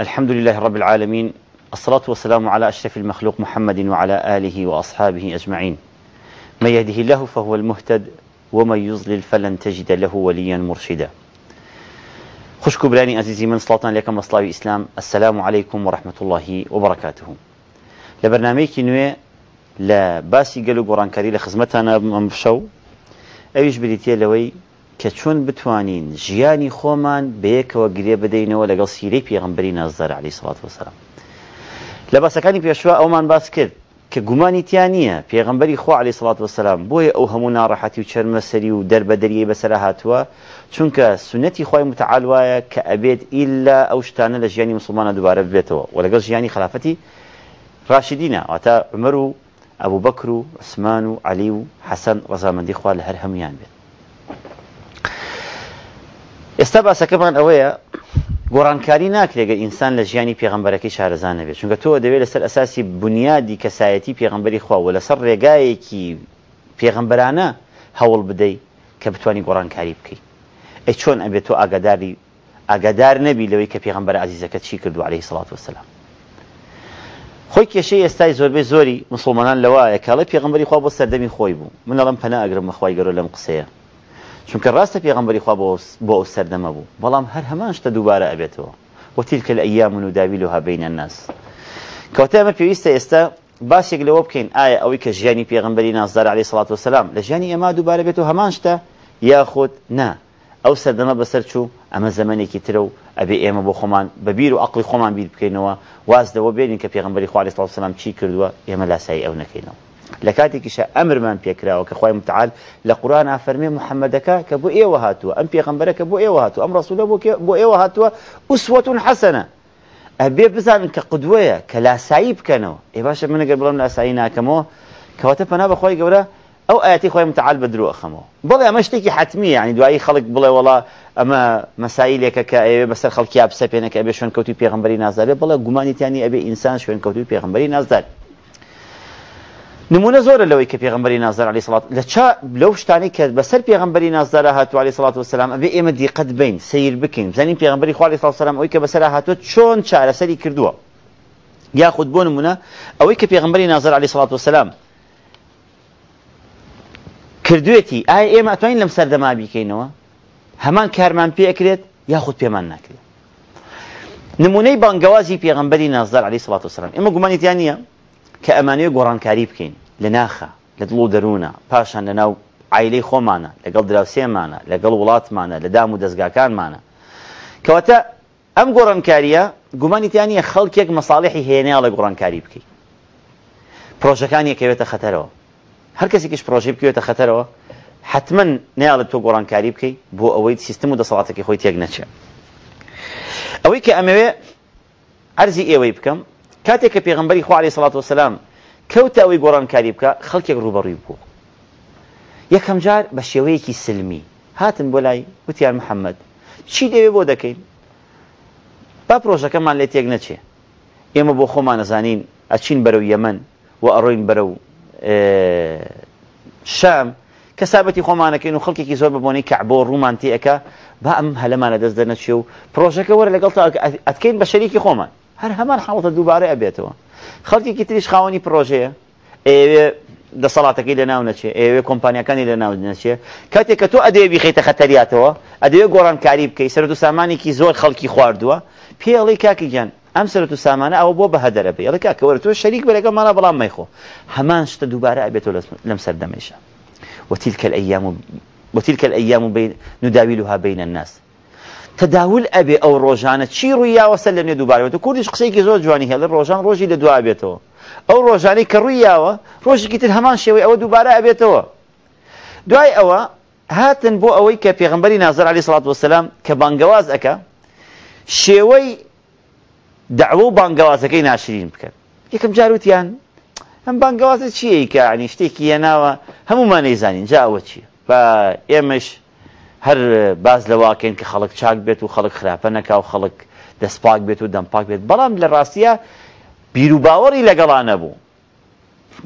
الحمد لله رب العالمين الصلاة والسلام على أشرف المخلوق محمد وعلى آله وأصحابه أجمعين من يهده الله فهو المهتد ومن يضلل فلن تجد له وليا مرشدا خشك بلاني أزيزي من صلاة لكم رسلاوي الإسلام السلام عليكم ورحمة الله وبركاته لبرنامج نوي لباسي قلو قرانكاري لخزمتنا من بشو أيش بديتي لوي کە چۆن بتوانین ژیانی خۆمان بەیەکەوە گرێ بدەینەوە لەگەڵ سیرەی پێغمبری نازدەر علی سڵات وسلام لە باسەکانی پێشوە ئەومان باس کرد کە گومانیتیان نییە پێغمبەری خۆ علی سڵات وسلام بۆیە ئەو هەموو ناڕەحەتی و چەرمەسەری و دەربەدەریی بەسرە هاتووە چونکە سنەتی خۆی متعاالواایە کە ئەبێت ئیلا ئەو شتانە لە ژیانی مسلمانە دووارە ببێتەوە و لەگەڵ ژیانی خلافەتی ڕاشیدینە ئاتە عمەر و ئەبوو بەکر و عسمان و علی و حەسەن ڕزامەندی خوا لە هەر هەمویان بێت ئێستا باسەکەمان ئەوەیە گۆڕانکاری ناکرێگە ئینسان لە ژیانی پێغمبەرەکەی شارەزانە بێت چونکە تۆ دەوێت لەسەر ئەساسی بنیادی کەسایەتی پێغمبەری خواوە لەسەر ڕێگایەکی پێغمبەرانە هەوڵ بدەیت کە بتانی گۆڕانکاری بکەیت ئە چۆن ئەبێت تۆ ئاگاداری ئاگادار نەبی لەوەی کە پێغمبەر عزیزەکە چی کردو عليه سڵات وسلام خۆی کێشەی ئێستای زۆربەی زۆری مسلمانان لەوایە کاڵی پێغمبەری خوا بۆ سەردەمی خۆی بوو من ئەڵم پەنا ئەگرم مەخوای گەۆ لەم قسەیە چونکە ڕاستە پێغمبەری خوا بۆ ئەو سەردەمە بوو بەڵام هەر هەمان شتە دووبارە ئەبێتەوە وتیلکە لە ئەیام و داویلوها بینە الناس کەوتە ئەمە پێویستە ئێستا باسێک لەوە بکەین ئایا ئەوەی کە ژیانی پێغمبەری نازدار عليه سڵات وسلام لە ژیانی ئێمە دووبارە بێت و هەمان شتە یاخود نا ئەو سەردەمە بەسەر چوو ئەمە زەمانێکی ترە و ئەبێ ئێمە بۆ خۆمان بەبیر و عقلی خۆمان بیر بکەینەوە واز دەوە بێنین کە پێغمبەری خوارد سلام چی کردووە ئێمە لاسایی ئەو نەکەینەوە لكاتي كشا أمر من بيكرا وكخوي متعال لقرآن عفرمي محمد كا كبو إيه وهاتوا أم بيغمبر كبو إيه وهاتوا أم رسول أبو كبو إيه وهاتوا أسوة حسنة أبي بزعم كقدوية كلا سعيب كانوا إيه باش من قبل الله من أسعينا كمو كواتف أنا بخوي جورا أو آياتي خوي متعال بدرو أخمو بلى ما اشتكي حتمية يعني دعاء خلق بلى والله أما مسائل كا كا إيه بس الخلق يابس بينك أبي شو إن كوتي بيغمبري نازل بلى جماني تاني أبي إنسان شو إن كوتي بيغمبري نازل نمونە زۆرە لەوەی کە پێغمبەری نازار علی سڵات لە چا لەو شتانی کە بەسەر پێغمبەری نازارە هاتو علی سڵات وسلام ئەبێ ئێمە دیقت بین سیر بکەین زانین پێغمبەری خوالی سلام ئەوی کە بەسەر هاتووە چۆن چارەسەری کردووە یاخود بۆ نمونە ئەوەی کە پێغمبەری نازار علی سڵات وسلام کردوێتی ئایا ئێمە ئەتوانین لەم سەردەما بیکەینەوە هەمان کارمان پێکرێت یاخود پێمان ناکرێت نمونەی بانگەوازی پێغمبەری نازار علی سڵات وسلام ئێمە گومانیتیان نییە کە ئەمانەیە گۆڕانکاری بکەین لە ناخە لە دڵ و دەروونە پاشان لە ناو عیلەی خۆمانە لەگەڵ دراوسێمانە لەگەڵ وڵاتمانە لە دام و دەستگاکانمانە کەواتە ئەم گۆڕانکاریە گومانیتیانە خەڵکێک مەساڵحی هێنیا لە گۆڕانکاری بکەیت پرۆژەکان یەکەوێتە خەتەرەوە هەر کەسێکیش پرۆژی بکوێتە خەتەرەوە حتما نیاڵت تۆ گۆڕانکاری بکەیت بۆ ئەوەی سیستم و دەسەڵاتەکەی خۆی تێک نەچێت ئەوەی کە ئەمەوێ ئەرزی ئێوەی بکەم کاتێک کە پێغمبەری خوالی سڵات وسلام کەوتە ئەوەی گۆڕان کاری بکە خەڵکێک ڕوبەڕووی بوو یەکەم جار بە شێوەیەکی سلمی هاتن بۆ لای وتیان محەممەد چی دەوێ بۆ دەکەین با پرۆژەکەمان لێ تێک نەچێ ئێمە بۆ خۆمان نەزانین ئەچین بەرەو یەمن و ئەڕۆین بەرەو شام کە سابەتی خۆمانەکەین و خەڵکێکی زۆر ببوونی کە بۆ ڕوومان تێەکە با ئەم هەلەمانە دەست دەنەچێ و پرۆژەکە وەرە لەگەڵ تا ئەتکەین بە شەریکی خۆمان هەر هەمان حڵەتە دووبارە ئەبێتەوە خەڵکیکی تریش خاوەنی پرۆژەیە ئێوێ دەسەڵاتەکەی لە ناو نەچێ ئێوێ کۆمپانیەکانی لە ناو نەچێ کاتێک کە تۆ ئەدەوێ بیخیتە خەتەریاتەوە ئەدەوێ گۆڕانکاری بکەی سەر و سامانێکی زۆر خەڵکی خواردووە پێڵی کاکی گیان ئەم سەر و سامانە ئەوە بۆ بەهدەرە بێ لە کاکەوەرە تۆ شەریک بەرەگە ماڵە بەڵام مەیخۆ هەمان شتە دووبارە ئەبێتەوە لەم سەردەمەیشە وتیلکە ئەیام وتیلکە ئەیام و نداویلها بینە الناس تەداول ئەبێ ئەو ڕۆژانە چی ڕووی یاوەسە لە نێ دووبارەوە کوردیش قسەیەکی زۆر جوانی هەیە لە ڕۆژان ڕۆژی لە دوابێتەوە ئەو ڕۆژانەی کە ڕووی یاوە ڕۆژێکی تر هەمان شێوەی ئەوە دووبارە ئەبێتەوە دوای ئەوە هاتن بۆ ئەوەی کە پێغمبەری نازر علی سڵات وسلام کە بانگەواز ئەەکە شێوەی دعوە و بانگەوازەکەی ناشرین بکەن یەکەم جاروتیان ئەم بانگەوازە چیە کە عنی شتێکی هێناوە هەمومان نەیزانین جا ئەوە چیە بە ئێمەش هەر باز لە واکەین کە خەڵک چاک بێت و خەڵک خراپە نەکا و خەڵک دەستپاک بێت و دەمپاک بێت بەڵام لە ڕاستیە بیر و باوەڕی لەگەڵانە بوو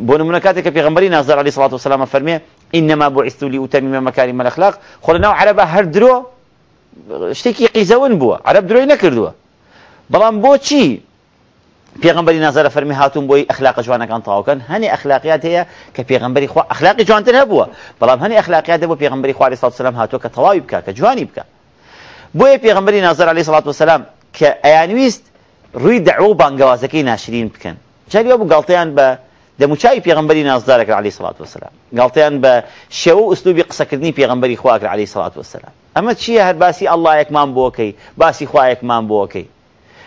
بۆ نمونە کاتێک کە پێغمبەری نازار علی سڵات و سلامە فەرمێ ئینەما بۆ ئیستولی وتەمیمە مەکاری مەلەخلاق خۆ لەناو عەرەبە هەر درۆ شتێکی قیزەون بووە عەرەب درۆی نەکردووە بەڵام بۆچی پێغمبەری نازارە فەرمی هاتون بۆی ئەخلاق جوانەکان تاوکەن هەنی ئەخلاقیات هەیە کە پێغمبەری خوا ئەخلاقی جوانتر هەبووە بەڵام هەنی ئەخلاقیات بۆ پێغمبەری خوارد سا سلام هاتووە کە تەواوی بکە کە جوانی بکە بۆیە پێغمبەری نازار علی سڵات وسلام کە ئەیانویست ڕووی دەعو بانگەوازەکەی ناشرین بکەن جاریوە بوو گڵتەیان بە دەموچای پێغمبەری نازدارەکە علی سڵات وسلام گڵتەیان بە شێوە ئوسلوبی قسەکردنی پێغمبەری خواکر علی سڵات وسلام ئەمە چییە هەر باسی ئەللهەکمان بۆکەی باسی خوایەکمان بۆکەی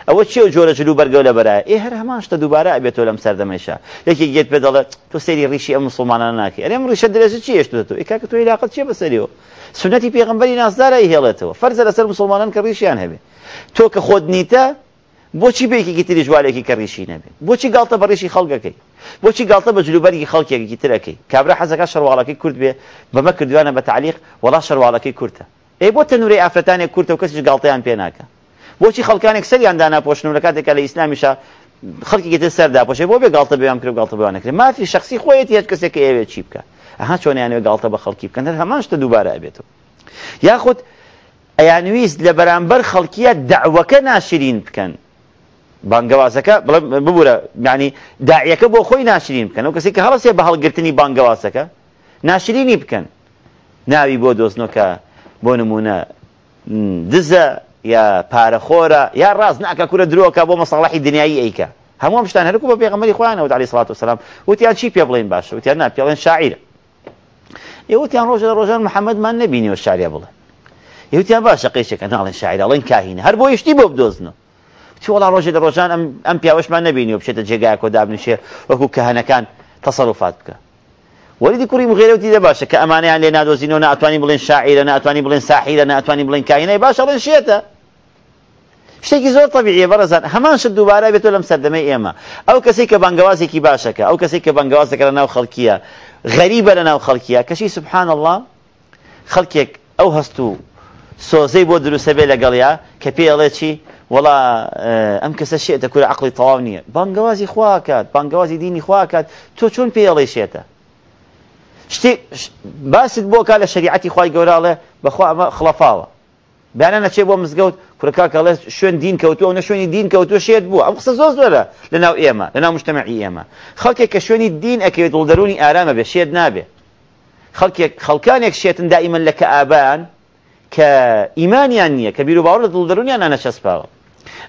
ئەوە چی و جۆرە جللو بەرگە لە بەرە ئێ هەر هەمان شتە دووبارە ئەبێتەوە لەم سەردەمەشا یەکی گێت پێ دەڵێت تۆ سەری ڕیشی ئەم مسلمانان ناکە ئەرێم ڕیشە درێژە چی هێشت دەێت ئیکا کە توی لااقت چێ بەسەریەوە سنەتی پێغمبەری نازدارای هێڵێتەوە فەرزە لەسەر مسلمانان کە ڕیشیان هەبێ تۆ کە خۆت نیتە بۆچی بێکێکی تری جوالێکی کەڕیشی نەبێ بۆچی گڵتە بەڕێشی خەڵگەکەی بۆچی گڵتە بە جلوبەرگی خەڵکێکی ترەکەی کابرا حەزەکە شەرواڵەکەی کورد بێ بەمە کردوانە بە تعلیق وڵا شەرواڵەکەی کورتە ئەی بۆ تەنوری ئافرەتانێک کورتە و کەسیش گڵتەیان پێ ناکە بۆچی خەڵکانێک سەریان داناپۆشن لە کاتێکە لە ئیسلامیشە خەڵکی گێتە سەرداپۆشێ بۆ بێ گڵتە بێیان کرد گڵتە بوانەکرێ مافی شخصی خۆیەت هەت کەسێک ئێوێ چی بکە ئەها چۆنیانێ گڵتە بە خەڵکی بکەن هەر هەمان شتە دووبارە ئەبێتەوە یاخود ئەیانویست لە بەرامبەر خەڵکیە دعوەکە ناشرین بکەن بانگەوازەکە ببورە ینی داعیەکە بۆ خۆی ناشرین بکەن و کەسێک کە هەڵسێ بە هەڵگرتنی بانگەوازەکە ناشرینی بکەن ناوی بۆ دۆستنەکە بۆ نمونە دزە یا پارەخۆرە یا راز ڕاست ناکە دروغ که با مصالحی دنیایی ئەیکە هەموو شتان هەرکو بە پێغمەری خۆیانەوە علی سڵات وسلام وتیان چی و نه پێ بڵین باشە وتیان نا پێڵێن شاعیرە یوتیان ڕۆژە ڕۆژان محەممەدمان نبینیەوە شاریا بڵێ یوتیان باشە قیشەکە ناڵێن شاعرا ئەڵێن کاهینە هەر بۆ یشتی بۆ بدۆزنەوە تی و بشه تجگاه ڕۆژان نشی و کو که جێگایە تصرفات که ولی کەهەنەکان مغیره و وەریدی باشه که امانه علی کە نه اتوانی نادۆزینەوە ناتوانین نه اتوانی ناتوانین بڵێن نه اتوانی بڵێن کاهینە باشه ئەڵێن شیته شتێکی زۆر طبیعیە بەڕزان هەمان شت دووبارە بێتەوە لەم سەردەمەی ئێمە ئەو کەسی کە بەنگوازێکی باشەکە ئەو کەسی کە بەنگواز دەکە لە ناو خەڵکیە غەریبە لە ناو خەڵکیە کەشی سبحان الله خەڵکێک ئەو هەست و سۆزەی بۆ دروستە بێ لەگەڵیا کە پێ ئەڵێ چی وڵا ئەم کەسە شێتە کورە عقلی تەواو نییە بانگوازی خواکات بانگوازی دینی خواکات تۆ چۆن پێ ئەڵێ شێتە شتی باست بۆ کا لە شریعەتی خی گەوراڵێ بەخوا ئەمە خڵەفاوە بیانە نەچێ بۆ مزگەوت کوڕەکە کەڵێ شون دین کەوتووە و نە شوێنی دین کەوتووە شێت بوو ئەم قسە زۆر زۆرە لەناو ئێمە لەناو مشتمەعی ئێمە خەڵکێک کە شوێنی دین ئەکەوێت دڵدەرونی ئارامە بێ شێت دائما خەڵکێک آبان شێتن دائیمەن لە کە ئابان کە ئیمانیان نییە کە بیر و باوە لە دڵدەرونیان نانەچەسپاوە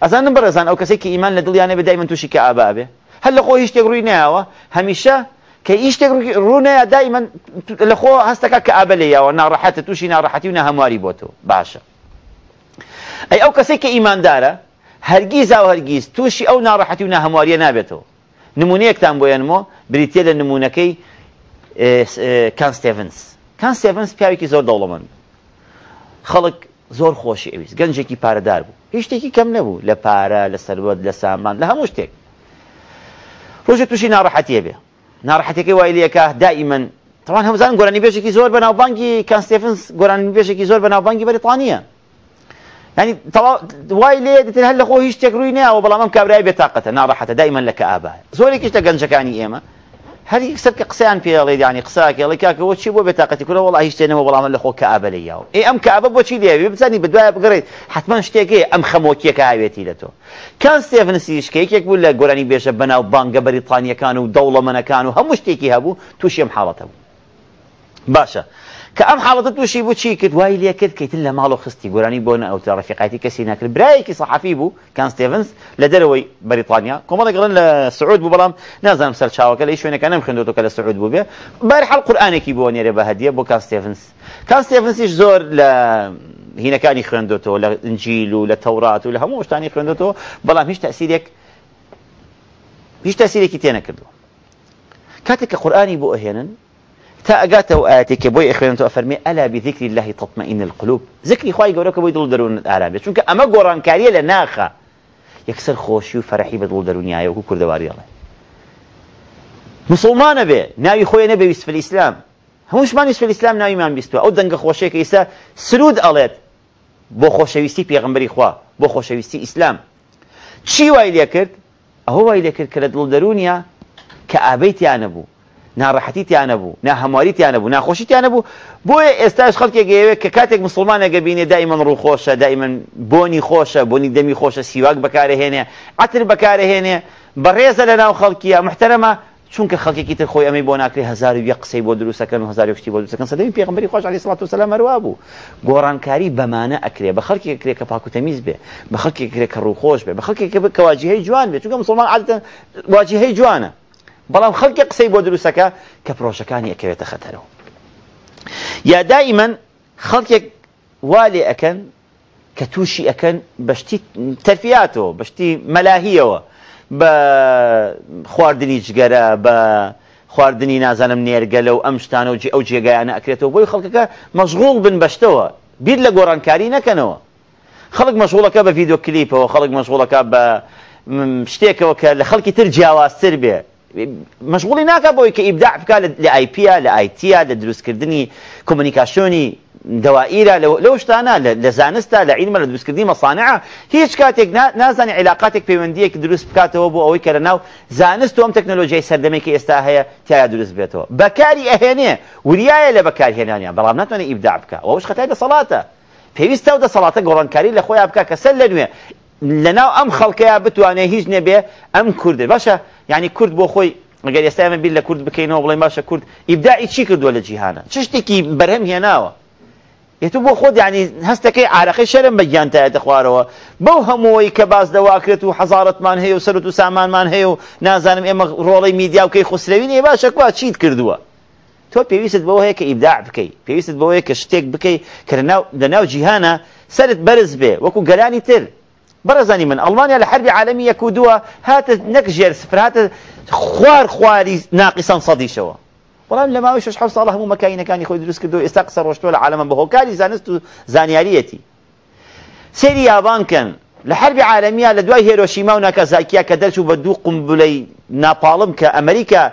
ئەزانم بەرەزان ئەو کەسێکی ئیمان لە دڵیانە بە دایمەن تووشی کە ئابا بێ هەر لە خۆی شتێک ڕووی نایاوە هەمیشە کە ئیشتێک ڕوونەیە و نه هەمواری بۆتەوە باشه ئەی ئەو کەسێک کە ئیماندارە هەرگیز و هەرگیز تووشی ئەو ناڕەحەتی و ناهەمواریە نابێتەوە نمونەیەکتان بۆیانمەوە بریتە لە نمونونەکەی کانستێڤنس کانسێڤنس پیاوێکی زۆر دەوڵەمەند خەڵک زۆر خۆشی ئەویست گەنجێکی پارەدار بوو هیچ شتێکی کەم نەبوو لە پارە لە سەربەت لە سامان لە هەموو شتێک ڕۆژێک تووشی ناڕەحەتیە بێ ناڕەحەتێکی وای لەکە دائیمەن تەوان هەمزان گۆرانی بێژێکی زۆر بەناوبانگی کانسێفنس گۆرانی بێژێکی زۆر بەناوبانگی بەریتانە يعني طبعا واي ليه دتن هل اخو هيش تكروينا او بلا مام كابراي بطاقته ناراحته دائما لك ابا زولك ايش تكنجكاني ايما هل يكسرك قسان في الله يعني قساك الله كاك هو شي بو بطاقتي كله والله هيش تنه بلا مام لخو كابا لياو اي ام كابا بو شي ليه بتسني بدوا بقري حتما شتيكي ام خموكي كايتي لتو كان ستيفن سيش كيك يقول لك قراني بيش بناو بانكا بريطانيا كانوا دوله من كانوا هم شتيكي هبو توشي محالته باشا كأم حالتت وشي بو تشي كت واي ليا كت كيت إلا مالو خستي قراني بونا أو ترى رفيقاتي كسي ناكل برايكي صحفي بو كان ستيفنز لدروي بريطانيا كوما دا قرن لسعود بو برام نازم سر شاوك انا شوينا كان نمخن دوتوك لسعود بو بيا بارح القرآن كي بو نيري بهدية بو كان ستيفنز كان ستيفنز إيش زور ل هنا كان يخوان دوتو لإنجيل ولتوراة ولا وش تاني يخوان دوتو بلا مش تأثيرك مش تأثيرك كتير نكردو كاتك القرآن يبوء هنا تا تاگاتە و ئاەتێکی بۆی ئەخوێنەوە فەرمی آلا بذیکری الله تطمئن القلوب ذکری خی گەورەکە بۆی دڵ دەرون ئارامێت چونکە ئەمە گۆڕانکاریە لە ناخە یەکسەر خۆشی و فەرحی بە دڵ دەرونیایە وکو کوردەواریڵێ مسلمانە بێ ناوی خۆی نەبێ ویسف ئیسلام هەمووشمان ویسف ئیسلام ناویمان بیستوە ئەو دەنگە خۆشەیەکە ئیسا سرود ئەڵێت بۆ خۆشەویستی پێغمبەری خوا بۆ خۆشەویستی ئیسلام چی وای لێ کرد ئەوە وای لێ کرد کە لە دڵ دەرونیە کە ئابەیتیانە ناڕەحەتیتیانە بوو نا هەمواریتیانە بوو ناخۆشیتیانە بوو بۆیە ئێستاش خەڵکێکگەوێت کە کاتێک مسلمانەگە بینێ دایمەن ڕووخۆشە دایمەن بۆنی خۆشە بۆنی دەمی خۆشە سیواک بەکارهێنێ عتر بەکارهێنێ بەڕێزە لە ناو خەڵکیە محتەرەمە چونکە خەڵکێکی تر خۆی ئەمەی بۆ ناکرێ هزار یە قسەی بۆ دروستەکەن و هزار شتی بۆ دروستەکەن سەدەوی پێغمبەری خۆش علی سڵات وسلام هەروا بوو گۆڕانکاری بەمانە ئەکرێ بە خەڵکی کرێ کە پاکوتەمیز بێ بە خەڵکی کرێ کە ڕووخۆش بێ بە خەڵکی کەواجیهەی جوان بێ چونکە مسلمان عادەتەن واجیهەی جوانە بەڵام خەڵکی قسەی بۆ دروستەکە کە پرۆژەکانی ئەکەوێتە خەتەرەوە یا دائیمەن خەڵکێک والێ ئەەکەن کە تووشی ئەەکەن بەشتی تەرفاتەوە بەشتی مەلاهیەوە بە خواردنی جگەرە بە خواردنی نازانم نێرگە لەو ئەم شتانە و ئەو جێگایانە ئەکرێتەوە بۆی خەڵکەکە مەشغوڵ بن بەشتەوە بیر لە گۆڕانکاری نەکەنەوە خەڵک مەشغوڵەکە بە ڤیددیو کلیپەوە خەڵک مەشغوڵەکە بە شتێکەوە کە لە خەڵکی تر جیاوازتر بێ مشغولی ناکە بۆی کە ئیبدا بکە لە آیپیا لە آیتیا لە دروستکردنی کۆمنیکاسیۆنی دەوائرە لەو شتانە لە زانستە لە عیلمە لە دروستکردی مەسانعە هیچ کاتێک نازانانی علااقاتێک پەیوەندیەکی دروست بکاتەوە بۆ ئەوەی کەرە ناو زانست ئەم تەکنۆلۆژیای سەردەمێکی ئێستا هەیە تایە دروست بێتەوە بەکاری ئەهێنێ وریایە لە بەکارهێنانیان بەڵام ناتوانێت ئیبدا بکە ئەوش خەتای دە سەڵاتە پێویستە و دە سەڵاتە گۆڕانکاری لە خۆیان بکە کەسەر لە نوێ لەناو ئەم خەڵکەیە بتوانێ هیچ نەبێ ئەم کوردێ باشە ینی کورد بۆ خۆی مەگەر ئێستا ئەمە بیر لە کورد بکەینەوە بڵێ باشە کورد ئیبداعی چی کردووە لە جیهانە چ شتێکی بەرهەم هێناوە یتو بۆ خۆت ینی هەستەکەی عراقی شەرم بەگیان تایەتە خوارەوە بەو هەمووەی کە باز دەواکرێت و حەزارەتمان هەیە و سەرت و سامانمان هەیە و نازانم ئێمە ڕۆڵی میدیا و کەی خسرەوینێ باشەکوا چیت کردووە تۆ پێویست بەوە هەیە کە ئیبداع بکەی پێویست بەوەیە کە شتێک بکەی کە لەناو جیهانە سرت بەرز بێ وەکو گەلانی تر برزاني من ألمانيا لحرب عالمية كودوا هات نكجر سفر هات خوار خواري ناقصا صدي بەڵام ولكن لما شش ساڵ هەموو مەکاینەکانی خۆی كان يخوي دروس كدو استقصر لە العالم بهو كالي زانستو زانياريتي زانیاریەتی سێری یابانکەن لە حربی عالمیە لە دوای هێرۆشیما و ناکەزاکیە کە دەرچوو بە دوو قمبولەی ناپاڵم کە ئەمریکا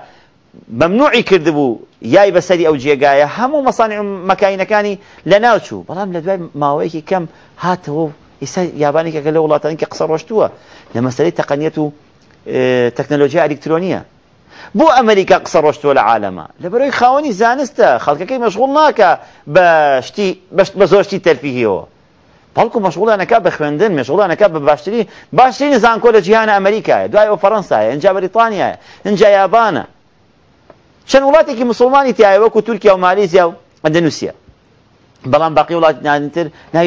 ممنوعی کردبوو یای بەسەری ئەو جێگایە هەموو مەسانی مەکاینەکانی لە ايسا ياباني كا قال له والله تنك قصر وشتوا لما سري تقنيته آه، تكنولوجيا الكترونيه بو امريكا قصر وشتوا العالم لبروي خاوني زانستا خالك كي مشغول ناكا باشتي باش بزوشتي ترفيهي هو بالكو مشغول انا كاب بخوندن مشغول انا كاب باشتري باشتري نزان كل جهان امريكا دواي او فرنسا انجا بريطانيا انجا يابانا شنو ولاتي كي مسلماني تي ايوا تركيا وماليزيا واندونيسيا بەڵام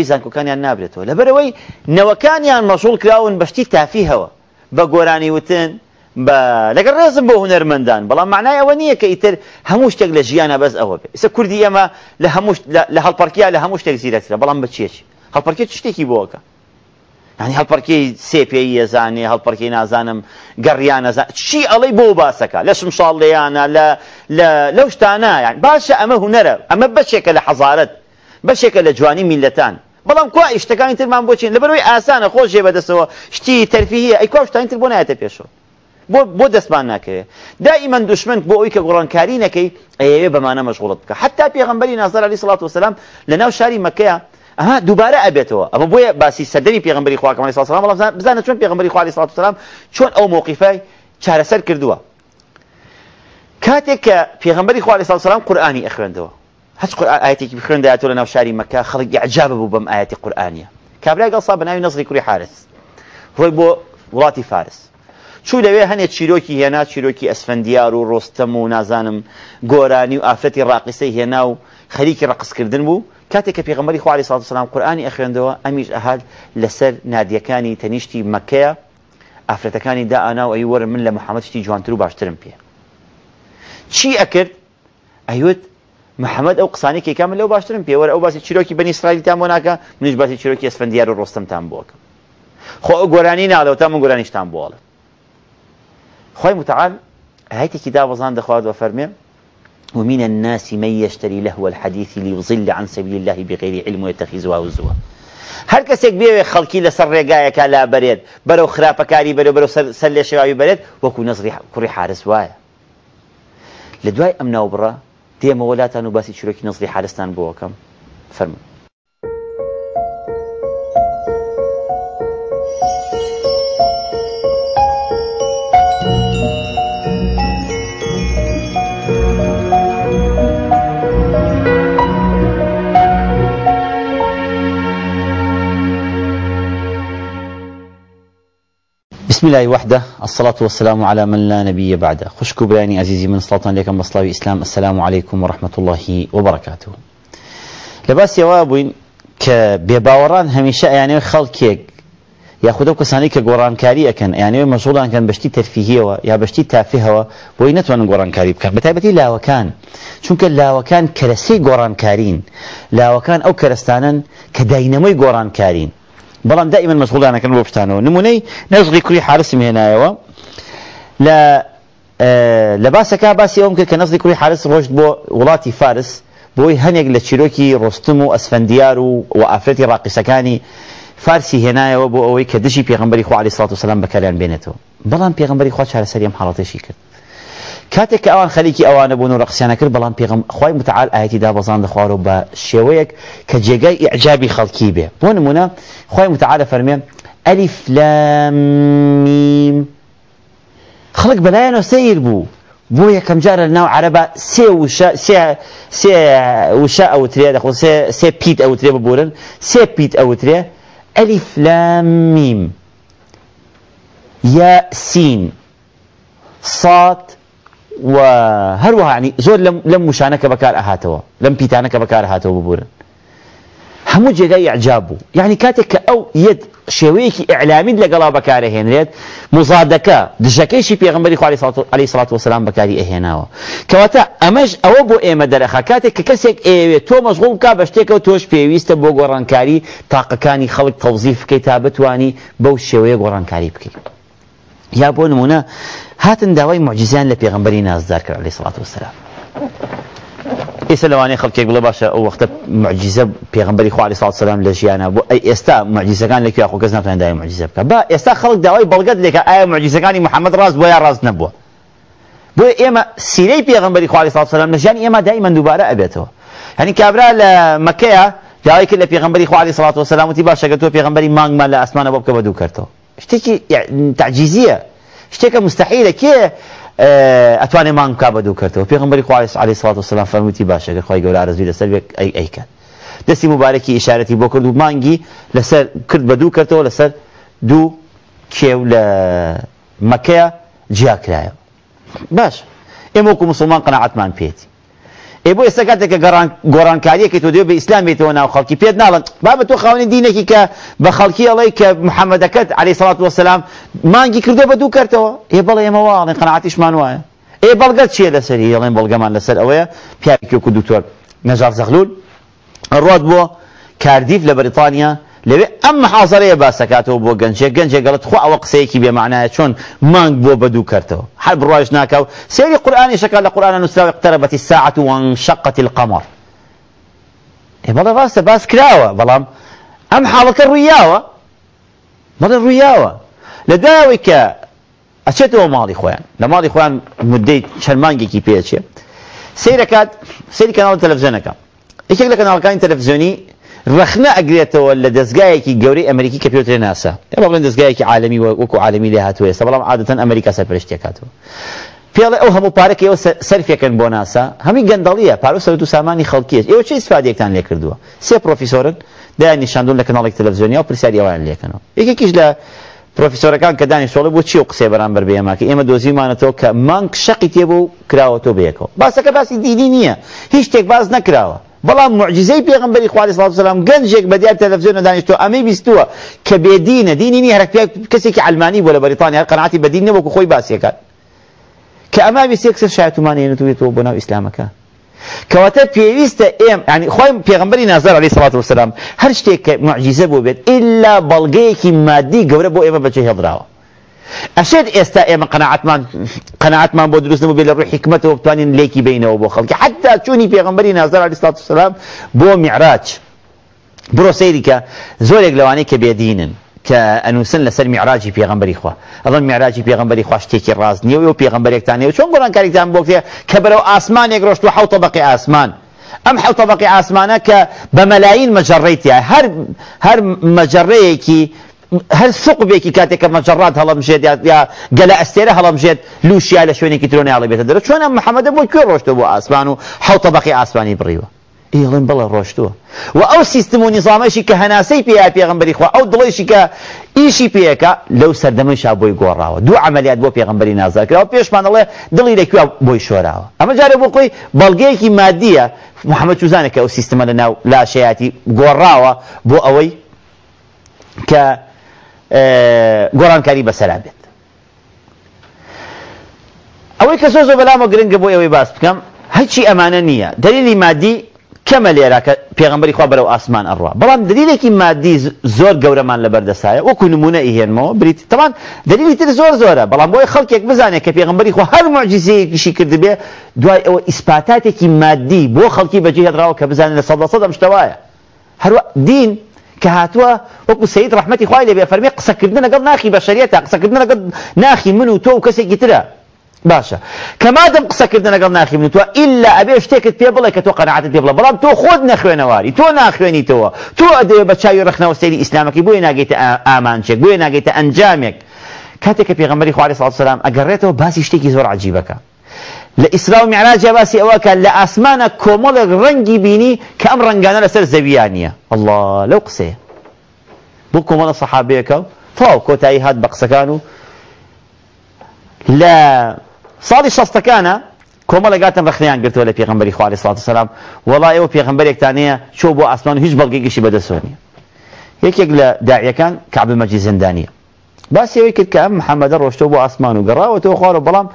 زانكو كان ناوی نابرتو نابرێتەوە لەبەرەوەی نەوەکانیان مەشغول کراون بەشتی تافی هەوە بە گۆرانی وتن بە لەگەڵ ڕێزم بۆ هوەرمەندان بەڵام معنای ئەوە نییە کە ئیتر هەموو شتێک لە ژیانە بەس ئەوە بێت لهموش کوردی ئەمە لە لە هەڵپەرکیا لە هەموو شتێک زیرەترە بەڵام بەچێکی هەڵپەرکێت شتێکی بۆکە ینی هەڵپەرکی سێپی یەزانێ هەڵپەرکی نازانم گەڕیانە چی ئەڵی بۆ باسەکە لە شمشاڵ لا لا لوش تانا يعني ئەمە اما هنر اما لە حەزارت بەشێکە لە جوانی میلەتان بەڵام کو شتەکانی ترمان بۆچین لەبەرەوەی ئاسانە خۆش ژێ بەدەستەوە شتی تەرفیە ئەی کو شتانی تر بۆ نایەتە پێشەوە بۆ بۆ دەستمان ناکەوێت دائیمەن دوشمن بۆ ئەوی کە گوڕانکاری نەکەی ئەیەوێ بەمانە مەشغوڵت بکە حتا پێغمبەری نازار علی سڵات وسلام لە ناو شاری مەکەیە ئەها دووبارە ئەبێتەوە ئەمە بۆیە باسی سەدەری پێغمبەری خواکەمانی سڵام بەڵام بزانە چۆن پێغمبەری خوالی سڵات وسلام چۆن ئەو موقیفای چارەسەر کردووە کاتێک کە پێغمبەری خوالی سڵام قورآانی ئەخوێندەوە هەچ قرآن آياتي بخير دعات لە ناو شاری مەکە خەڵک عجاب بوو بەم ئاەتی قورآانیە کابرای گەڵسا بە ناوی نەزری کوری حارس ڕۆی بۆ ولاتي فارس چوو لەوێ هەنێک چیرۆکی هێنا چیرۆکی ئەسفەندیار و ڕۆستەم قراني وآفتي گۆرانی هنا وخليك ڕاقیسەی كردن بو خەریکی ڕقسکردن بوو کاتێک کە پێغمەری خواری سا سلام قورآانی ئەخێندەوە ئەمیش ئەهاد لەسەر نادیەکانی تەنیشتی مكة ئافرەتەکانی دائنا أنا ئەی وەرە من لە شتي جوان و باشترم بيه چی ئەکرد ئەیوت محمد او قسانی که کامل او باشترم پیور او باسی چیروکی بنی اسرائیل تام وناکا منیش باسی چیروکی اسفندیار و رستم تام بوک خو گورانی نه لو تام گورانیش تام بوال خو متعال هایت کی دا وزان خواد و فرمی ومن الناس من يشتري لهو الحديث ليضل عن سبيل الله بغير علم ويتخذها هزوا هر کەسێک خلقی لسر لەسەر ڕێگایەکە لا برو بەرەو کاری برو برو سلی لێ برید و کو نەزری کوڕی حارس وای لدوای امنا ئەم هي وەلاتان و شركي چرۆکی نزری حالستان بۆکەم فەرمە بسم الله وحده الصلاة والسلام على من لا نبي بعده خشك براني عزيزي من صلاة لكم بصلاة إسلام السلام عليكم ورحمة الله وبركاته لباس يوابين كبيباوران هميشه يعني يا خلقك یاخودە کەسانی کە گۆڕانکاری ئەەکەن یانەوەی مەشغڵانکەن بەشتی تەرفیهیەوە یا بەشتی تافیهەوە بۆی نتوانن گۆڕانکاری بکەن بەتایبەتی لاوەکان چونکە لاوەکان کەرەسی گۆڕانکارین لاوەکان او کەرستانن کە قرآن گۆڕانکارین بلان دائما مشغول انا كان بوبشتانو نموني نزغي كري حارس من هنا يوا لا آه، لباس كا باس يوم كان نزغي كري حارس روشت بو ولاتي فارس بو هنيك لتشيروكي روستمو اسفنديارو وافريتي راقي سكاني فارسي هنا يوا بو اوي كدشي بيغنبري خو عليه الصلاه والسلام بكاليان بينته بلان بيغنبري خو شهر سريم حالاتي شي کاتێک اوان خەلیکی اوان بوون و ڕقسییانە کرد بەڵام پێغم خی متعال آيتي دا بەزان دەخوارەوە بە شێوەیەک کە جێگای ئیعجابی خەڵکی بێ بۆ نمونە خی متعاە فەرمێ ئەلیف لامیم خەڵک بەلایەنەوە سیر بوو بۆ یەکەم جارە ناو عەرەبە سێ وشە ئەوترێ دەخۆ سێ پیت سي بيت سێ پیت ئەوترێ ئەلیف لامیم یا سین صاد و هەروەها عنی زۆر لەم موشانەکە بەکار ئەهاتەوە لەم پیتانەکە بەکار هاتەوە ببورن هەموو جێگای عجاب بوو یعنی کاتێک کە ئەو یەت شێوەیەکی ئەعلامید لەگەڵا بەکارەهێنرێت مزادەکە دژەکەیشی پێغمبەری خوالی علی سڵات وسلام بەکاری ئەهێناوە کەواتە ئەمەش ئەوە بۆ ئێمە دەرەخە کاتێک کە کەسێک ئێوێت تۆ مەشغڵ بکە بە شتێکەوە تۆش پێویستە بۆ گۆڕانکاری تاقەکانی خەڵک تەوزیف بکەیت تا بتانی بەو شێوەیە گۆڕانکاری بکەیت يا بون منا هاتن داوي معجزان لبي غنبري ناس ذاكر عليه الصلاة والسلام يسلواني خلقك بلا باشا أو وقت معجزه بيغمبري خو علي صلي الله عليه لجيانا اي استا معجزه كان لك يا اخو كزنا فين داي معجزه بك با استا خلق داوي بلقد لك اي معجزه كان محمد راس بويا راس نبوه بو ايما سيري غمبري خو علي صلي الله عليه لجيان ايما دائما دوباره ابيته يعني كابرا مكه يا ايك لبيغمبري خو علي صلي الله وتي باشا قلتو غمبري مانغ مال اسمانه بوك بدو كرتو شتيكي يعني تعجيزيه شتيكه مستحيله اه، كي اتواني مان كابدو كرتو في غمبري قوايس عليه الصلاه والسلام فرموتي باشا اخوي يقول ارز بيد السلبي اي اي كان دسي مباركي اشارتي بوكر دو مانجي لسر كرت بدو كرتو لسر دو كيو ل مكه باشا باش اموكم مسلمان قناعت مان بيتي ای بۆ ئێستا کاتێککە گۆڕانکاریەکە تۆ دێ بە ئیسلامی تۆ ناو خەڵکی پێت ناڵن بابە تۆ خاوەنی دینێکی کە بە خەڵکی ئەڵی کە محەممەدەکەت علی سڵات وەسلام مانگی کردو بە دوو کردەوە ێ بەڵێ ئێمەواڵێن قەنعاتیشمان وایە ئێ بەڵگەت چیە لەسەری ئەڵێن بەڵگەمان لەسەر ئەوەیە پیاکیۆکو دوکتۆر نەژار زەخلول ڕات بووە کاردیف لە بریتانیا ام ئەم حاضرەیە باسەکاتەوە بۆ گەنجێک گەنجێک گەڵت خو ئەوە قسەیەکی بێمانایە چۆن مانگ بۆ بەدوو کردەوە هەر بڕواژ ناکەو سێری قورآانی شەکە لە قورآانە نووسراوی قتەرەبەتی ساعت وانشقت القمر ئێ بەڵێ ڕاستە باس کراوە بەڵام ئەم حاڵەکە ڕوویاوە بەڵێ ڕوویاوە لە داوی کە ئەچێتەوە ماڵی خۆیان لە ماڵی خۆیان مدەی چەرمانگێکی پێچێ سیر کانال کەناڵ تەلەڤزیۆنەکە یەکێک لە کەناڵەکانی تەلەڤزیۆنی ڕخنە ئەگرێتەوە لە دەستگایەکی گەورەی ئەمریکی کە پێوترێ ناسا ئەمە بڵێن دەستگایەکی عالمی وەکو عالمی لێ هاتووە ێستا بەڵام عادەتەن ئەمریکا سەرپەرشتێکاتەوە پێڵێ ئەو هەموو پارەکە ئێوە سەرفێکن بۆ ناسا هەمی گەندەڵیە پارۆ سەر و سامانی خەڵکیش ئێوە چه ئیسفادێکتان لێ کردووە سێ پرۆفیسۆرن دایان نیشاندون لە کەناڵێک تەلەڤزیۆنیا و پرسیاری ئەوان لێکەنەوە یەکێکیش لە پرۆفیسۆرەکان کە دانیشتۆڵی بۆ چی و قسێ بەرامبەر بێماکە ئێمە دۆزیمانەتەوە کە مانگ شەقی تێبوو کراوەتەوە بەیەکەوە باسەکە باسی دیدی نییە هیچ شتێک باز نەکراوە معجزه بەڵام معجزەی پێغمبەری خوالی سڵ سلام گەنجێک بە دیار تەلەفزیۆن دانیشتوە ئەمەی بیستووە کە بێدینە دینی نی هەرە کەسێکی ئەلمانی بۆ لە بەریتانیا هەر قەنعاتی بە دین نەوەکو خۆی باسیەکات کە ئەما بیستێکسەر شایەتمانێنێت بێتەوە بۆ ناو ئیسلامەکە کەواتە پێویستە ئێم ینی خۆی پێغمبەری نازار علی سڵات وسلام هەر شتێک معجزه بو بۆ الا ئللا بەڵگەیەکی مادی گور بو ئێمە بەجێ هێڵراوە أشد إستاء من قناعة من قناعة من بود روسنا مبيل الروح حكمته وبتاني ليكي بينه وبخلك حتى شوني في غمبري نازل عليه الصلاة والسلام بو معراج برو سيدك زولك لواني بيدين كأنو سن لسر معراجي في غمبري خوا أظن معراجي في غمبري خوا اشتكي الراز نيو يو غمبري اكتاني وشون قران كاريك تان بوك فيها كبرو آسمان يقروش حاو طبقي آسمان أم حاو طبقي آسمانك بملايين مجريتي هر هر مجريكي هەر سوقبێکی کاتێککە مەجرڕات هەڵمژێت یا گەلە ئەستێرە هەڵمژێت لوشیا لە شوێنێکی ترۆنیاڵی بێتە دەرە چۆنە محەممەدە بۆ کوێ ڕۆشتە بۆ ئاسمان و حوتەبقی ئاسمانی بڕیوە ئیڵێن بڵە ڕۆشتووە و ئەو سیستم و نیزامەشی کە هەناسەی پێیا پێغمبەری خوا ئەو دڵێشی کە ئیشی پێەکە لەو سەردەمەشا بۆی گۆڕاوە دوو عملیات بۆ پێغمبەری نازاکراوە پێشمانەڵێ دڵی لەکوێ بۆی شۆراوە ئەمە جارە بۆ خۆی بەڵگەیەکی مادیە محەممەد چوزانەکە ئەو سیستمە لە ناو لاشەیەتی گۆڕاوە بۆ ئەوەی کە گۆڕانکاری بەسەرا بێت ئەوەی کە زۆ زۆ بەلامە گرنگە بۆ ئەوەی باس بکەم هەچی ئەمانە نییە دلیلی مادی کەمە لێرە کە پێغمبەری خوا بەرەو ئاسمان ئەڕوا بەڵام دلیلێکی مادی زۆر گەورەمان لە بەردەسایە وەکو نمونە ئیهێنمەوە بریت تەوان دلیلی تر زۆر زۆرە بەڵام بۆی خەڵکێک بزانێت کە پێغمبەری خۆ هەر معجزەیەکیشی کردبێ دوای ئەوە ئیسپاتاتێکی مادی بۆ خەڵکی بەجێ هێنراوە کە بزانێت لە سەد سەدەم شتەوایە هەروە دین كهاتوا وكو سيد رحمتي خوالي بيا فرمي قصة كردنا قد ناخي بشريتها قصة كردنا قد ناخي منو تو وكسي كترا باشا كما دم قصة كردنا قد ناخي منو تو إلا أبي اشتكت بيا بلا كتو قناعات بيا بلا تو خود نخوي نواري تو نخوي تو تو أدي بچاي رخنا وسيدي إسلامك بوي ناقيت آمان شك بوي ناقيت أنجامك كاتك بيغمري خوالي صلى الله عليه وسلم أقريته باسي اشتكي زور عجيبك لە ئیسرا و میعراجی باسی ئەوەکە لە ئاسمانە کۆمەڵێک ڕەنگی بینی کە ئەم ڕنگانە لەسەر زەویانە الله لەو قسەیە بۆ کۆمەڵە سەحابەیەەکە تاو کۆتایی هات بە قسەکان و لە ساڵی شەستەکانە کۆمەڵە گاتن ڕخنیان گرتووە لە پێغمبەری خوالی سڵات سلام وڵای ئەوە پێغمبەرێکتانەیە چۆ بۆ ئاسمان و هیچ بەڵگێکیشی بەدەسۆنی یەکێک لە داعیەکان کابل مەجی زندانیە باسی ئەوەی کرد کە ئەم محەممەدە ڕۆشتۆ بۆ ئاسمان و گەڕاوەتەوە خوارە بەڵام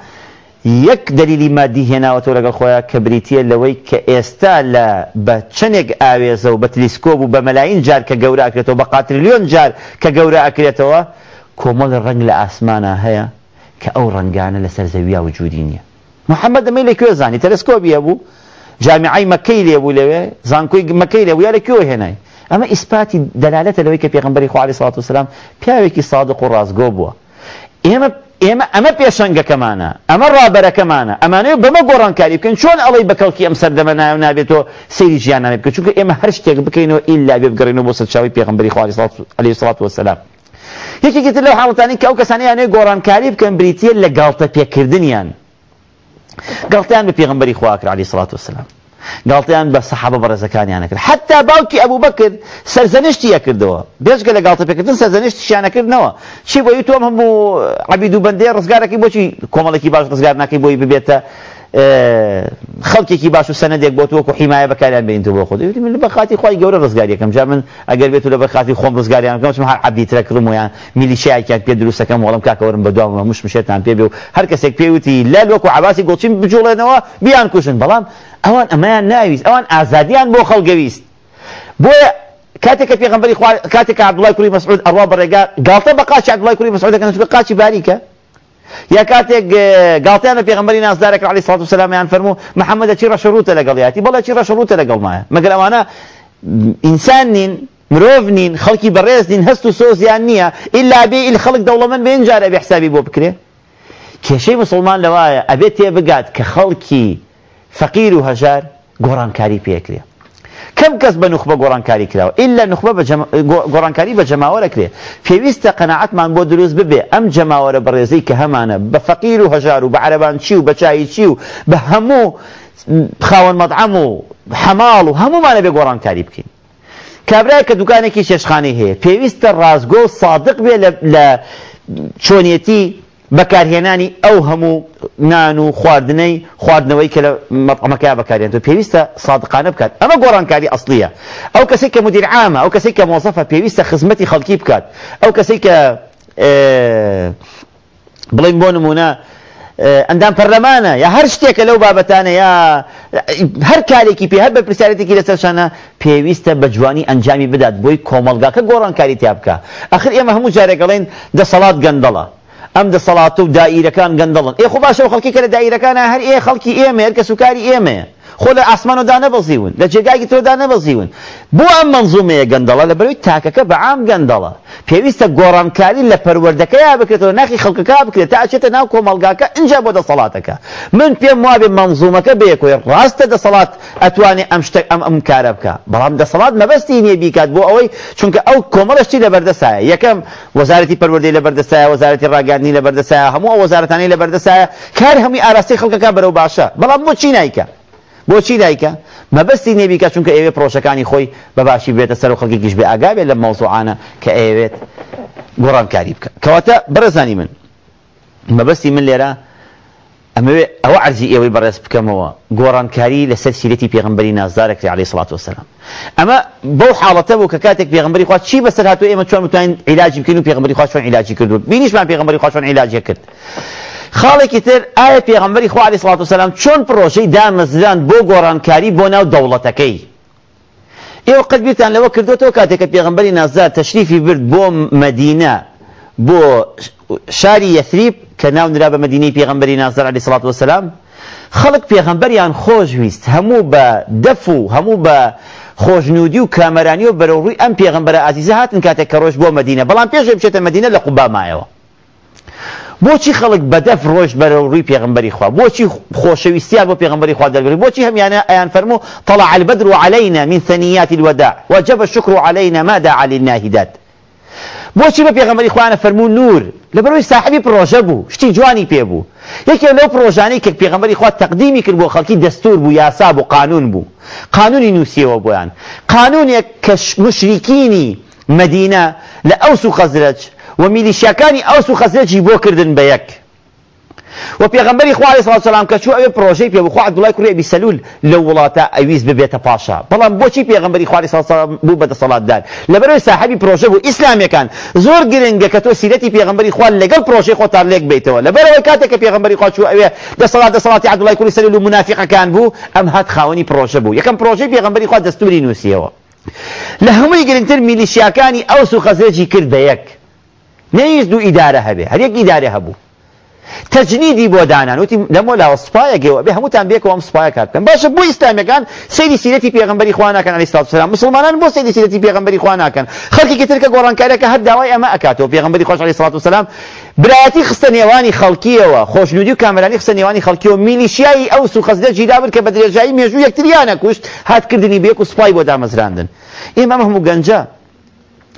یەک دلیلی مادی هێناوەەوە لەگەڵ خۆیان کە بریتە لەوەی کە ئێستا لە بە چنێک ئاوێزە و بە تلیسکۆب و بە مەلاین جار کە گەورە ئەکرێتەوە بە قاتریلیۆن جار کە گەورە ئەکرێتەوە کۆمەڵ ڕنگ لە ئاسمانە هەیە کە ئەو ڕنگانە لەسەر زەویا وجودی نییە محەممەد دەمەی لەکوێ زانی تەلسکۆبیە بوو جامیعی مەکەی لێبوو لەوێ زانکۆی مەکەی لێبوو یا لەکوێ هێنای ئەمە ئیسپاتی دەلالەتە لەوەی کە پێغمبەری خوارد سات وسلام پیاوێکی سادق و ڕازگۆ بووە ئێمە ئێمە ئەمە پێشەنگەکەمانە ئەمە ڕابەرەکەمانە ئەمانەیە بەمە گۆڕانکاری بکەن چۆن ئەڵی بەکەڵکی ئەم سەردەمە نایە نابێتەوە سەیری ژیانانە بکە چونکە ئێمە هەر شتێک بکەینەوە ئیلا بێ بگەڕینەوە بۆ سەرچاوی پێغمبەری خوارد علی سڵات وسلام یەکێکی تر لەو حڵتانی کە ئەو کەسانیانەیە گۆڕانکاری بکەن بریتە لە گاڵتە پێکردنیان گاڵتەیان بە پێغمبەری خواکر علی سڵات وسلام گاڵتیان بە سەحابە بەڕێزەکانیانە کرد حتا باوکی ئەبوو بکرد سەرزەنشتیە کردەوە بێژگە لە گاڵتە پێکردن سەرزەنشتیشانەکردنەوە چی بۆی تۆم هەموو عبید و بەندێ ڕزگارەکەی بۆچی کۆمەڵێکی باش ڕزگار ناکەی بۆی ببێتە خەڵکێکی باش و سەنەدێک بۆ وەکو حیمایە بەکاریان بین بۆ خۆ من لە بەخاتی خی گەورە ڕزگاریەکەم جا من ئەگەر بێت و لە بەخاتی خۆم ڕزگاریان کەم هەر عبدیترە کردم ویان میلیشایکیان پێ دروستەکەم وڵم کاکەورم بەدوام مش مشێتان پێ بێ و هەر کەسێک پێوتی لە لۆک و عباسی گڵچین بجوڵێنەوە بیان کوشن بەڵام ئەوان ئەمایان ناویست ئەوان ئازادیان بۆ خەڵگەویست بۆیە کاتێککە پێغمبەری کاتێک عبدڵای کوری مەسعود ئەڕوا بەڕێگا گڵتە بە قاچ عبدڵای کوری مەسعودەکەن بە قاچی باریکە یا کاتێک گاڵتیان لە پێغمبەری نازدارێک علی سڵات و سلامیان فەرمو محەممەدە چی ڕەشەروتە لەگەڵیاتی بەڵە چی ڕەشەروتە لەگەڵمایە مەگەر ئەوانە ئینسان نین مرۆڤ نین خەڵکی بەڕێز نین هەست و سۆزیان نییە ئللا بێ ئیل خەڵک دەوڵەمەند بێن جارە بێ حسابی بۆ بکرێ کێشەی مسلمان لەوایە ئەبێت تێ بگات کە خەڵکی فەقیر و هەژار گۆڕانکاری پێکرێ کەم کەس بە نخبە گۆڕانکاری کراوە ئللا نخبە گۆڕانکاری بە جەماوەرە کرێ پێویستە قەنەعاتمان بۆ دروست ببێ ئەم جەماوەرە بەڕێزەی کە هەمانە بە فەقیر و هەژار و بە عەربان چی و بە چای چی و بە هەموو خاوەن مەدعەم و حەماڵ و هەمومانە بێ گۆڕانکاری بکەین کابرای کە دوکانێکی شێشخانی هەیە پێویستە ڕازگۆ و سادق بێ لە چۆنیەتی بەکارهێنانی ئەو هەموو نان و خواردنەی خواردنەوەی کە لە مەقامەکە بەکارێن و پێویستە سادقانە بکات ئەمە گۆڕانکاری ئەسلیە ئەو کەسی کە مدیر عامە ئەو کەسی کە مۆزەفە پێویستە خزمەتی خەڵکی بکات ئەو کەسی کە بڵین بۆ نمونە ئەندام پەرلەمانە یا هەر شتێکە لەو بابەتانە یا هەر کارێکی پێ هەر بە پرسیارەتێکی لەسەرشانە پێویستە بە جوانی ئەنجامی بدات بۆی کۆمەلگاکە گۆڕانکاری تیا بکە ئەخر ئێمە هەموو جارێکەڵێن دەسەڵات گەندەڵە امد صلاته دائره كان قندلن اي خو باشو خلقي كلا دائره كان هر اي خلقي اي مير كسكاري اي مير خۆ لە ئاسمان دانەبەزیون لە جێگایکی تۆ دانەبەزیون بۆ ئەم منزومەیە گەندەڵە لە بەروی تاکەکە بە عام گەندەڵە پێویستە گۆڕانکاری لە پەروەردەکەیا بکرێتەوە ناخی خەڵکەکە بکرێت تا ئاچێتە ناو کۆمەلگاکە اینجا بۆ دەسەڵاتەکە من پێم وابێ منزومەکە بەیەکۆی ڕاستە دەسەڵات ئەتوانێت ئەم شتێک ئەم ئەم کارە بکە بەڵام دەسەڵات مەبەستی نیە بیکات بۆ ئەوەی چونکە ئەو کۆمەڵشتی لە بەردەسایە یەکەم وەزارەتی پەروەردەی لە بەردەسایە وەزارەتی ڕاگەاندنی لە بەردەسایە هەموو وەزارەتانی لە بەردەسایە کار هەمووی ئاراسی خەڵکەکە بەرەو باشە بەڵام بۆ نایکە بوچی ما بس بۆچی دایکە مەبستی نێبیکە چونکە ئێوێ پرۆشەکانی خۆی بەباشی بێتە سەر و خەڵکیش بێ ئاگابێت لە مەوزوعانە کە ئەوێت گۆڕانکاری بکە کەواتە بەرەزانی من ما بس من لرا لێرە ئەمەوێ ئەوە عەرزی ئێوەی بەڕێز بکەمەوە گۆڕانکاری لەسەر سیرەتی پیغمبرین ازارک علی صلوات و سلام اما بو حالته بو کاتێک پیغمبر خو چی بەسەر هاتو ایم چون متوانین علاج کینو پیغمبر خو چون علاج علاجی بینیش من پیغمبر خو چون علاج کرد خاڵێکی تر ئایا پێغمبەری خوا علی سڵات وسلام چۆن پرۆژەی دامەزران بۆ گۆڕانکاری بۆ ناو دەوڵەتەکەی ئێوە قەت بیرتان لەوە کردوەوە کاتێککە پێغمبەری نازار تەشریفی برد بۆ مەدینە بۆ شاری یەثریب کە ناو نرا بە مەدینی پێغمبەری نازار علی سڵات وسلام خەڵک پێغمبەریان خۆشویست هەموو بە دەف و هەموو بە خۆشنودی و کامەرانی و بەرەوڕووی ئەم پێغمبەر ئازیزە هاتن کاتێک کە ڕۆژ بۆ مدینە بەڵام پێش بچێتە مدینە لە قوبامایەوە بۆچی خەڵک بەدەف ڕۆژ بەرە و ڕووی پێغمبەری خوا بۆچی خۆشەویستیان بۆ پێغمبەری خوا دەربێت بۆچی هەمیانە ئەیان فەرمو طلع البدر علينا من ثنيات الوداع وجب الشكر علينا ما دعا للناهدات بۆچی بە پێغمەری خوانە فەرمو نور لە بەرەوەی ساحبی پرۆژە بوو شتی جوانی پێبوو یەکێ لەو پرۆژانەی کە پێغمبەری خوا تەقدیمی کرد بۆ خەڵکی دەستور بوو یاسا بوو قانون بوو قانونی نووسیەوە بۆیان قانونێک کە مشریکینی مدینە لە ئەوس و خەزرج و میلیشیەکانی ئەوس و پیغمبری خواهی صلی الله علیه و سلم پێغمبەری خوالی سڵ سلام کە چوو ئەوێ پرۆژەی پێبخوا عبدوڵای کوڕی ئەبی سەلول لە وڵاتە ئەویست ببێتە پاشا بەڵام بۆچی پێغمبەری خوالی سڵ سلام بوو بەدە سەڵاتدار لەبەرەوەی ساحەبی پرۆژە بوو ئیسلامیەکان زۆر گرنگە کە تۆ سیرەتی پێغمبەری خوا لەگەڵ پرۆژەی خۆتان لێک بیتەوە لەبەرەوەی کاتێک کە پێغمبەری خوا چوو ئەوێ دەسەڵات دەسەڵاتی عبدوڵای کوڕی سەلول و منافقەکان بوو ئەم هات خاوەنی پرۆژە بوو یەکەم پرۆژەی پێغمبەری خوا دەستوری نووسیەوە لە هەمووی گرنگتر میلیشیەکانی ئەوس و خەزێکی کرد بیک نەویست دوو ئیدارە هەبێ هەرێک ئیدارێ هەبوو تەجنیدی بۆ دانان وتی لەمە لاوە سوپایە گەوە بێ هەمووتان بێکەوە ئەم سوپایە کارکەن باشە بۆ ئیسلامەکان سەیری سیرەتی پێغمبەری خواناکەن علی سلاف سلام مسلمانان بۆ سەیری سیرەتی پێغمبەری خواناکەن خەڵکی ترکە گۆڕانکاریەکە هەر داوای ئەمە ئەکاتەوە پێغمبەری خۆش علی سلاف سلام برایەتی خستە نێوانی خەڵکیەوە خۆشنودی و کامرانی خستە نێوانی خەڵکیەوە میلیشیایی ئەو سو خەزدە جیدابن کە بە درێژایی مێژوو یەکتریانە کوشت هاتکردنی بێک و سوپای بۆ دامەزراندن ئێمە هەموو گەنجە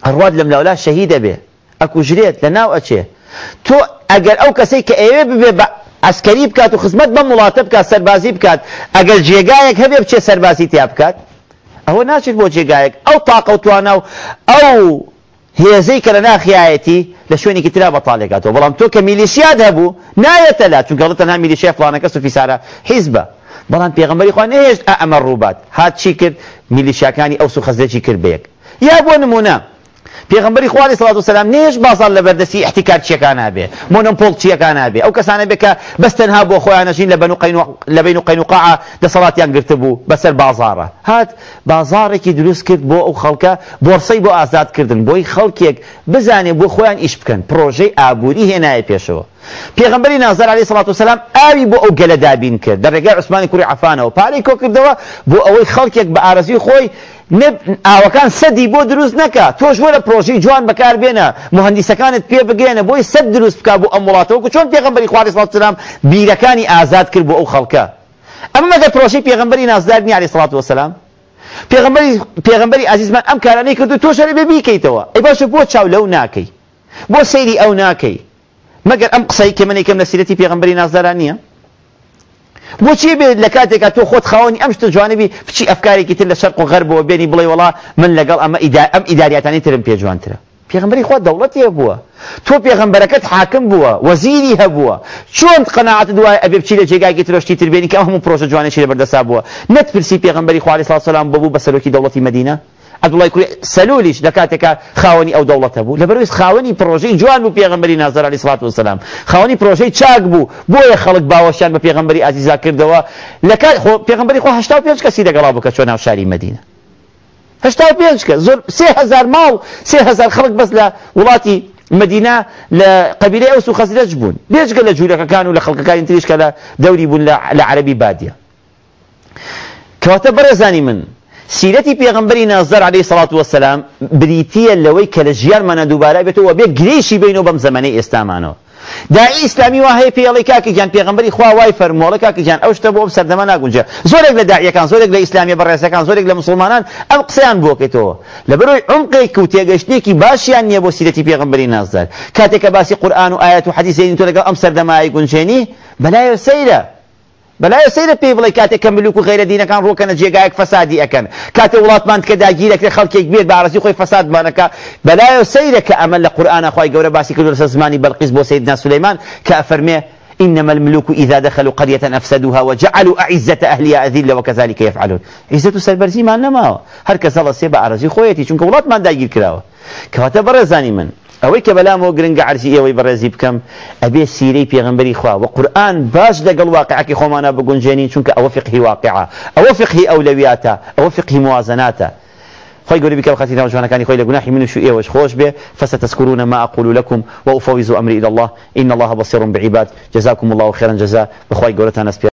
هەڕوات لەم لاولا شەهیدە بێ ئەکوژرێت لە ناو ئەچێ تۆ ئەگەر ئەو کەسەی کە ئێوێ ببێ بە ئەسکەری بکات و خزمەت بە وڵاتە بکات سەربازی بکات ئەگەر جێگایەک هەبێ بچێ سەربازی تیا بکات ئەوە ناچێت بۆ جێگایەک ئەو تاقە و توانە و ئەو هێزەی کە لە ناخیایەتی لە شوێنێکی تررا بەتاالێکاتەوە بەڵام تۆ کە میلیسیاد هەبوو نایەتە لا چونگەڵەتە نا میلیشی فلانەکە سوفیسارە حیزبە بەڵام پێغمبەری خوان نهێشت ئەمە ڕووبات هات چی کرد میلیشیەکانی ئەو سوخەزێکی کرد بەیەک یا بۆ نمونە پێغمبەری خوالی سڵات وسلام نێش باسان لە بەردەسی احتیکات چیەکانە بێ مۆنمپۆڵ بی بێ ئەو کەسانە بێ کە بەستەنها بۆ خۆیانەژین لبنو قینو بین و قینوقاع دەسەڵاتیان گرتە بوو بسر بازاره هات بازارێکی دروست کرد او خالکا بورسی بو آزاد کردن بوی خەڵکێک بزنی بو خۆیان ئیش بکن پروژه ئابووری نه پێشەوە پیغمبری نظر علی سڵات وسلام ئاوی بۆ ئەو گەلە دابین کرد عثمانی کوی عفانه و پاریکو کرد و بو اوی خەڵکێک با آرزی خوی ئاوەکان سەدی بۆ دروست نەکە تۆش وەرە پرۆژی جوان بەکار بێنە مهندیسەکانت پێ بگەێنە بۆی سەد دروست بکە بۆ ئەم وڵاتەوەکو چۆن پێغمبەری خوارد سڵاتسلام بیرەکانی ئازاد کرد بۆ ئەو خەڵکە ئەمە مەگە پرۆژی پێغمبەری نازدارنی علی سڵات وەسەلام پێغمبەری پێغمبەری عزیزمان ئەم کارانەی کردو تۆ شەرە بێ بیکەیتەوە ئەی باشە بۆ چاو لەو ناکەی بۆ سەیری ئەو ناکەی مەگەر ئەم قسەی کە منێکم لە سیرەتی پێغمبەری نازداران نییە بۆچی بێت لە کاتێکە تۆ خۆت خاوەنی ئەم شتە جوانبی بچی ئەفکارێکی تر لە شەرق و غەر بەوە بێنی بڵێ وڵا من لەگەڵ ئەمە ئەم ئیداریاتانی ترم پێ جوانترە پێغمبری خۆ دەوڵەت هەیە بووە تۆ پێغمبەرەکەت حاکم بووە وەزیری هەبووە چۆن قەناعەت دوای ئەبێ بچی لە جێگایکی ترۆشتی تربێنی کە هەموو پرۆژە جوانێکی لە بەردەسا بووە نەتپرسی پێغمبەری خوالی ساسەلام ببوو بە سەرۆکی دەوڵەتی مدینە عبدڵی کوری سەلولیش لە کاتێکە خاوەنی ئەو دەوڵەتە بوو لە بەرویست خاوەنی پرۆژەی جوان بوو پێغمبەری نازار علی سڵات وسلام خاوەنی پرۆژەی چاک بوو بۆیە خەڵک باوەشیان بە پێغمبەری ئازیزا کردەوە لە پێغمبەری خۆ هشتا پێنج کەسی دەگەڵا بوو کە چۆن ناو شاری مدینە هشتا پێنج کە زۆر سێ هزار ماڵ سێ هزار خەڵک بەس لە وڵاتی مدینە لە قبیلەی ئەوس و خەزرەج بوون بێژگە لە جوولەکەکان و لە خەڵکەکانی تریشکە لە دەوری بوون لە عربی بادیە کەواتە بەرەزانی من سیرەتی پێغمبەری نازدار عليه سڵات وسلام بریتە لەوەی کە لە ژیانمانە دووبارە بێتەوە بێ گرێشی بینەوە بەم زمانی ئێستامانەوە داعی ئیسلامی وا هەیە پێڵی کاکەگیان پێغمبەری خوا وای فەرمۆڵە کاکەگیان ئەو شتە بۆم سەردەمە ناگونجە زۆرێک لە داعیەکان زۆرێک لە ئیسلامی بەڕێزەکان زۆرێک لە مسلمانان ئەم قسەیان بۆکەیتەوە لە بەرۆی عمقێک و تێگەشتێکی باشیان نییە بۆ سیرەتی پێغمبەری نازدار کاتێککە باسی قورآن و ئاەت و حەدیثێنی تۆ لەگەڵ ئەم سەردەمایی گونجێنی بەلایە سەیرە بەلای سەیرە پێی بڵێ کاتێک کە ملوک و غیرەدینەکان ڕۆکەنە جێگایەک فەسادی ئەەکەن کاتێ وڵاتمان کە داگیرێک لە خەڵکێک بێت بەڕاستی خۆی فەسادمانەکە بەلای سەیرە کە ئەمە لە قورآانە خی گەورە باسی کرد لەسەر زمانی بەرقیز بۆ سید ناسولەیمان کە ئەفەرمێ إنما الملوك إذا دخلوا قرية أفسدوها وجعلوا أعزة أهلها أذلة وكذلك يفعلون عزة سربرزي ما نما هر كس الله سيبا عرزي خويتي چونك ولات ما داير كراوه كواتا برزاني من ئەوەی کە بەلامەوە گرنگە عرزی ئەوەی بەڕێزی بکەم ئەبێ سیرەی پێغمبەری خوا و قورآن باش لەگەڵ واقعکی خۆمانە بگونجێنین چونکە ئەوە فقهی واقعە ئەوە فقهی ئەولەویاتە ئەوە فقهی موازناتە خۆی گەوری بکە خەتی ناوجوانەکانی خۆی لە گوناحی منش و ئێوەش خوش بێ فستذكرون ما أقول لكم وأفوز أمري إلى الله إن الله بصير بعباد جزاكم الله خيرا جزاء بخوای گەورەتان ئەسپێ